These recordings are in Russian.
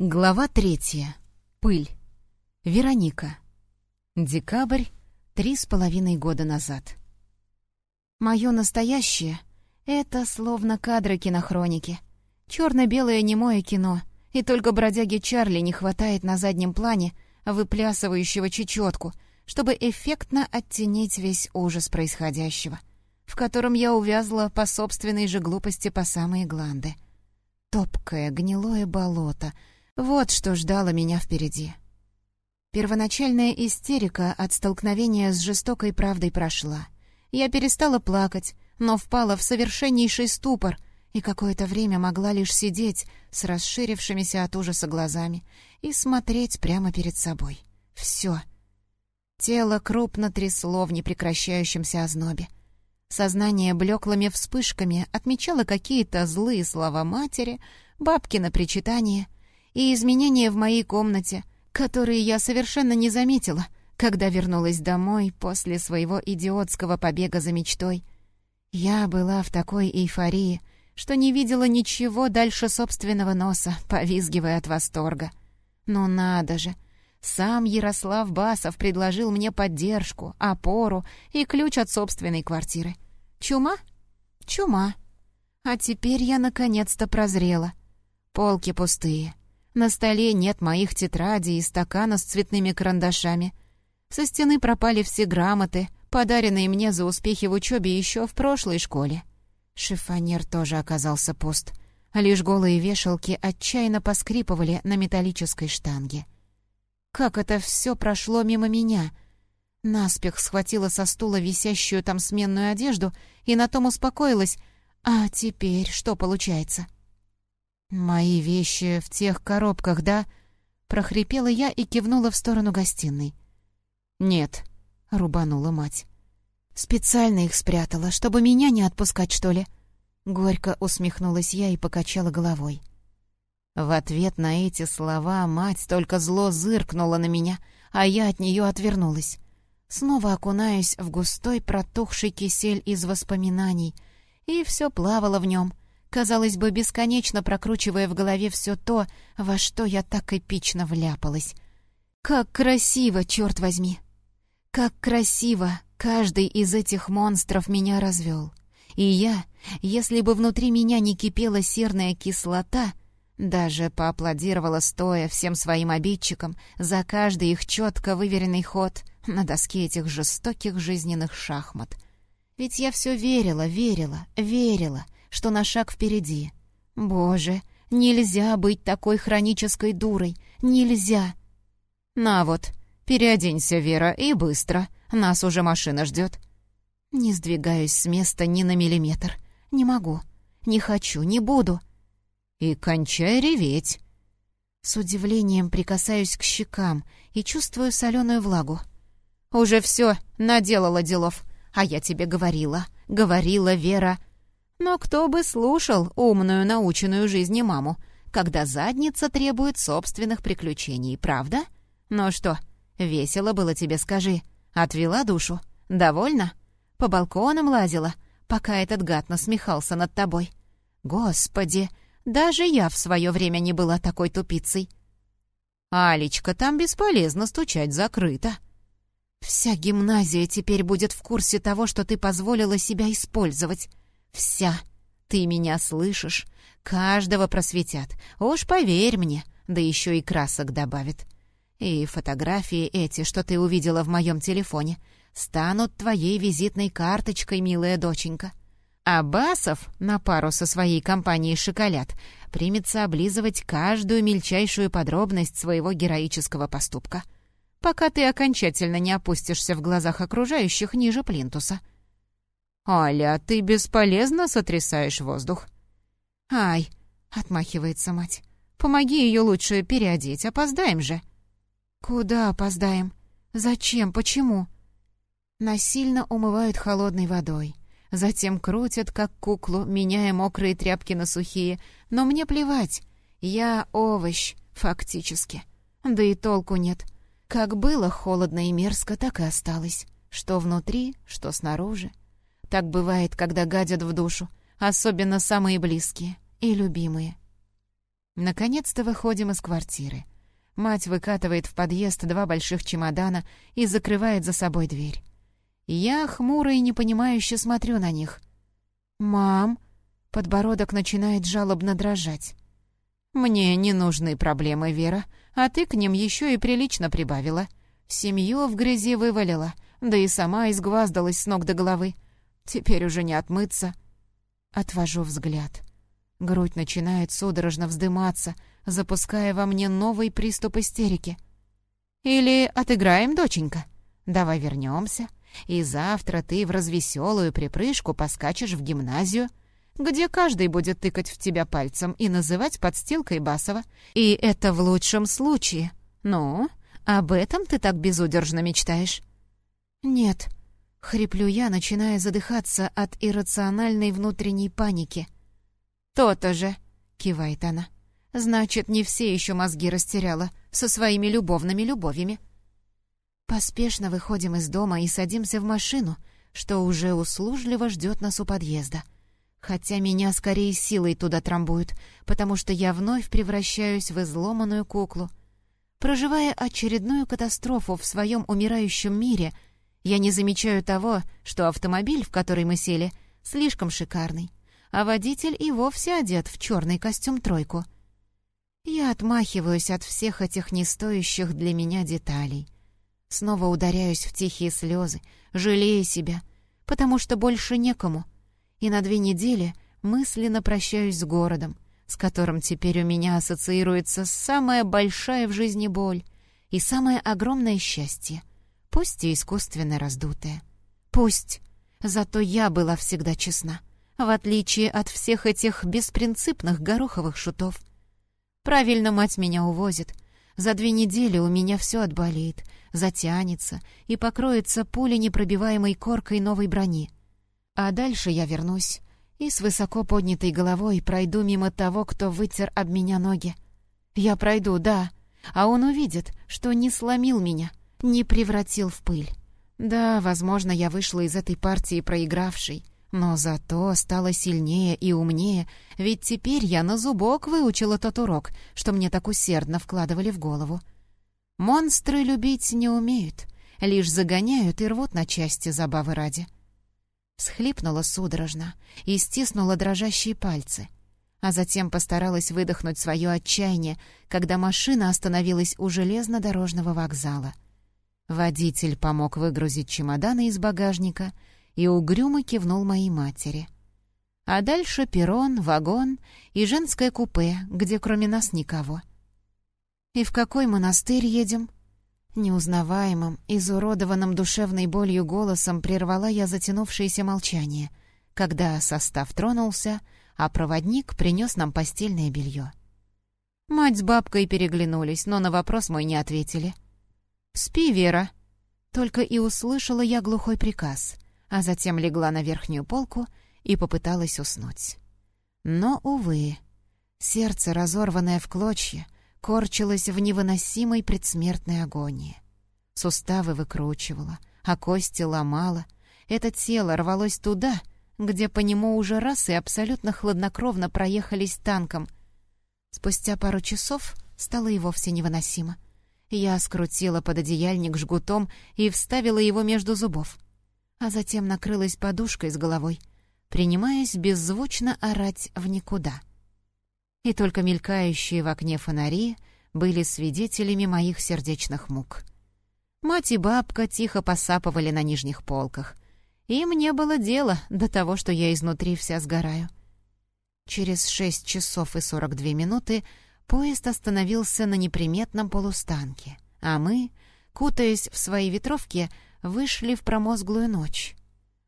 Глава третья. Пыль. Вероника. Декабрь, три с половиной года назад. Мое настоящее — это словно кадры кинохроники. Черно-белое немое кино, и только бродяге Чарли не хватает на заднем плане выплясывающего чечетку, чтобы эффектно оттенить весь ужас происходящего, в котором я увязла по собственной же глупости по самые гланды. Топкое, гнилое болото — вот что ждало меня впереди. Первоначальная истерика от столкновения с жестокой правдой прошла. Я перестала плакать, но впала в совершеннейший ступор и какое-то время могла лишь сидеть с расширившимися от ужаса глазами и смотреть прямо перед собой. Все. Тело крупно трясло в непрекращающемся ознобе. Сознание блеклыми вспышками отмечало какие-то злые слова матери, бабкино причитание — и изменения в моей комнате, которые я совершенно не заметила, когда вернулась домой после своего идиотского побега за мечтой. Я была в такой эйфории, что не видела ничего дальше собственного носа, повизгивая от восторга. Но надо же! Сам Ярослав Басов предложил мне поддержку, опору и ключ от собственной квартиры. Чума? Чума. А теперь я наконец-то прозрела. Полки пустые. На столе нет моих тетрадей и стакана с цветными карандашами. Со стены пропали все грамоты, подаренные мне за успехи в учебе еще в прошлой школе. Шифонер тоже оказался пуст. Лишь голые вешалки отчаянно поскрипывали на металлической штанге. Как это все прошло мимо меня? Наспех схватила со стула висящую там сменную одежду и на том успокоилась. А теперь что получается? — «Мои вещи в тех коробках, да?» — прохрипела я и кивнула в сторону гостиной. «Нет», — рубанула мать. «Специально их спрятала, чтобы меня не отпускать, что ли?» Горько усмехнулась я и покачала головой. В ответ на эти слова мать только зло зыркнула на меня, а я от нее отвернулась. Снова окунаюсь в густой протухший кисель из воспоминаний, и все плавало в нем — казалось бы, бесконечно прокручивая в голове все то, во что я так эпично вляпалась. Как красиво, черт возьми! Как красиво каждый из этих монстров меня развел. И я, если бы внутри меня не кипела серная кислота, даже поаплодировала стоя всем своим обидчикам за каждый их четко выверенный ход на доске этих жестоких жизненных шахмат. Ведь я все верила, верила, верила — что на шаг впереди. Боже, нельзя быть такой хронической дурой, нельзя. На вот, переоденься, Вера, и быстро, нас уже машина ждет. Не сдвигаюсь с места ни на миллиметр. Не могу, не хочу, не буду. И кончай реветь. С удивлением прикасаюсь к щекам и чувствую соленую влагу. «Уже все, наделала делов. А я тебе говорила, говорила, Вера, но кто бы слушал умную, наученную жизни маму, когда задница требует собственных приключений, правда? Ну что, весело было тебе, скажи. Отвела душу? Довольно? По балконам лазила, пока этот гад насмехался над тобой. Господи, даже я в свое время не была такой тупицей. «Алечка, там бесполезно стучать, закрыто». «Вся гимназия теперь будет в курсе того, что ты позволила себя использовать. Вся. Ты меня слышишь? Каждого просветят. Уж поверь мне, да еще и красок добавят. И фотографии эти, что ты увидела в моем телефоне, станут твоей визитной карточкой, милая доченька. А Басов на пару со своей компанией «Шоколад» примется облизывать каждую мельчайшую подробность своего героического поступка, пока ты окончательно не опустишься в глазах окружающих ниже плинтуса — «Аля, ты бесполезно сотрясаешь воздух». «Ай!» — отмахивается мать. «Помоги ее лучше переодеть, опоздаем же». «Куда опоздаем? Зачем? Почему?» Насильно умывают холодной водой. Затем крутят, как куклу, меняя мокрые тряпки на сухие. Но мне плевать. Я овощ, фактически. Да и толку нет. Как было холодно и мерзко, так и осталось. Что внутри, что снаружи. Так бывает, когда гадят в душу, особенно самые близкие и любимые. Наконец-то выходим из квартиры. Мать выкатывает в подъезд два больших чемодана и закрывает за собой дверь. Я хмуро и непонимающе смотрю на них. «Мам!» — подбородок начинает жалобно дрожать. «Мне не нужны проблемы, Вера, а ты к ним еще и прилично прибавила. Семью в грязи вывалила, да и сама изгваздалась с ног до головы. Теперь уже не отмыться». Отвожу взгляд. Грудь начинает судорожно вздыматься, запуская во мне новый приступ истерики. «Или отыграем, доченька? Давай вернемся, и завтра ты в развеселую припрыжку поскачешь в гимназию, где каждый будет тыкать в тебя пальцем и называть подстилкой Басова. И это в лучшем случае. Ну, об этом ты так безудержно мечтаешь?» «Нет», — хриплю я, начиная задыхаться от иррациональной внутренней паники — «То-то же!» — кивает она. «Значит, не все еще мозги растеряла со своими любовными любовями». Поспешно выходим из дома и садимся в машину, что уже услужливо ждет нас у подъезда. Хотя меня скорее силой туда трамбуют, потому что я вновь превращаюсь в изломанную куклу. Проживая очередную катастрофу в своем умирающем мире, я не замечаю того, что автомобиль, в который мы сели, слишком шикарный а водитель и вовсе одет в черный костюм-тройку. Я отмахиваюсь от всех этих нестоящих для меня деталей. Снова ударяюсь в тихие слезы, жалея себя, потому что больше некому. И на две недели мысленно прощаюсь с городом, с которым теперь у меня ассоциируется самая большая в жизни боль и самое огромное счастье, пусть и искусственно раздутое. Пусть, зато я была всегда честна в отличие от всех этих беспринципных гороховых шутов. Правильно мать меня увозит. За две недели у меня все отболеет, затянется и покроется пулей непробиваемой коркой новой брони. А дальше я вернусь и с высоко поднятой головой пройду мимо того, кто вытер об меня ноги. Я пройду, да, а он увидит, что не сломил меня, не превратил в пыль. Да, возможно, я вышла из этой партии проигравшей, но зато стала сильнее и умнее, ведь теперь я на зубок выучила тот урок, что мне так усердно вкладывали в голову. Монстры любить не умеют, лишь загоняют и рвут на части забавы ради. Схлипнула судорожно и стиснула дрожащие пальцы, а затем постаралась выдохнуть свое отчаяние, когда машина остановилась у железнодорожного вокзала. Водитель помог выгрузить чемоданы из багажника — и угрюмо кивнул моей матери. А дальше перрон, вагон и женское купе, где кроме нас никого. «И в какой монастырь едем?» Неузнаваемым, изуродованным душевной болью голосом прервала я затянувшееся молчание, когда состав тронулся, а проводник принес нам постельное белье. Мать с бабкой переглянулись, но на вопрос мой не ответили. «Спи, Вера!» Только и услышала я глухой приказ — а затем легла на верхнюю полку и попыталась уснуть. Но, увы, сердце, разорванное в клочья, корчилось в невыносимой предсмертной агонии. Суставы выкручивало, а кости ломало. Это тело рвалось туда, где по нему уже раз и абсолютно хладнокровно проехались танком. Спустя пару часов стало и вовсе невыносимо. Я скрутила пододеяльник жгутом и вставила его между зубов а затем накрылась подушкой с головой, принимаясь беззвучно орать в никуда. И только мелькающие в окне фонари были свидетелями моих сердечных мук. Мать и бабка тихо посапывали на нижних полках. Им не было дела до того, что я изнутри вся сгораю. Через шесть часов и сорок две минуты поезд остановился на неприметном полустанке, а мы, кутаясь в свои ветровки, вышли в промозглую ночь.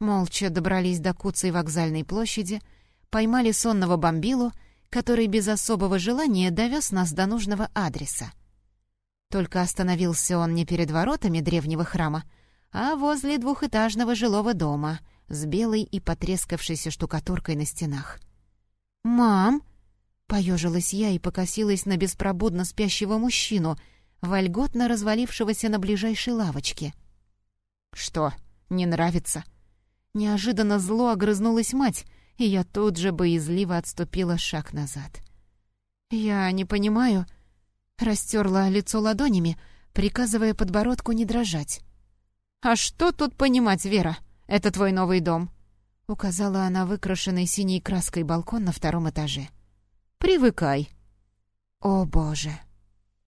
Молча добрались до Куцей вокзальной площади, поймали сонного бомбилу, который без особого желания довез нас до нужного адреса. Только остановился он не перед воротами древнего храма, а возле двухэтажного жилого дома с белой и потрескавшейся штукатуркой на стенах. «Мам!» — поежилась я и покосилась на беспробудно спящего мужчину, вольготно развалившегося на ближайшей лавочке — «Что, не нравится?» Неожиданно зло огрызнулась мать, и я тут же боязливо отступила шаг назад. «Я не понимаю...» Растерла лицо ладонями, приказывая подбородку не дрожать. «А что тут понимать, Вера? Это твой новый дом», — указала она выкрашенный синей краской балкон на втором этаже. «Привыкай». «О, боже!»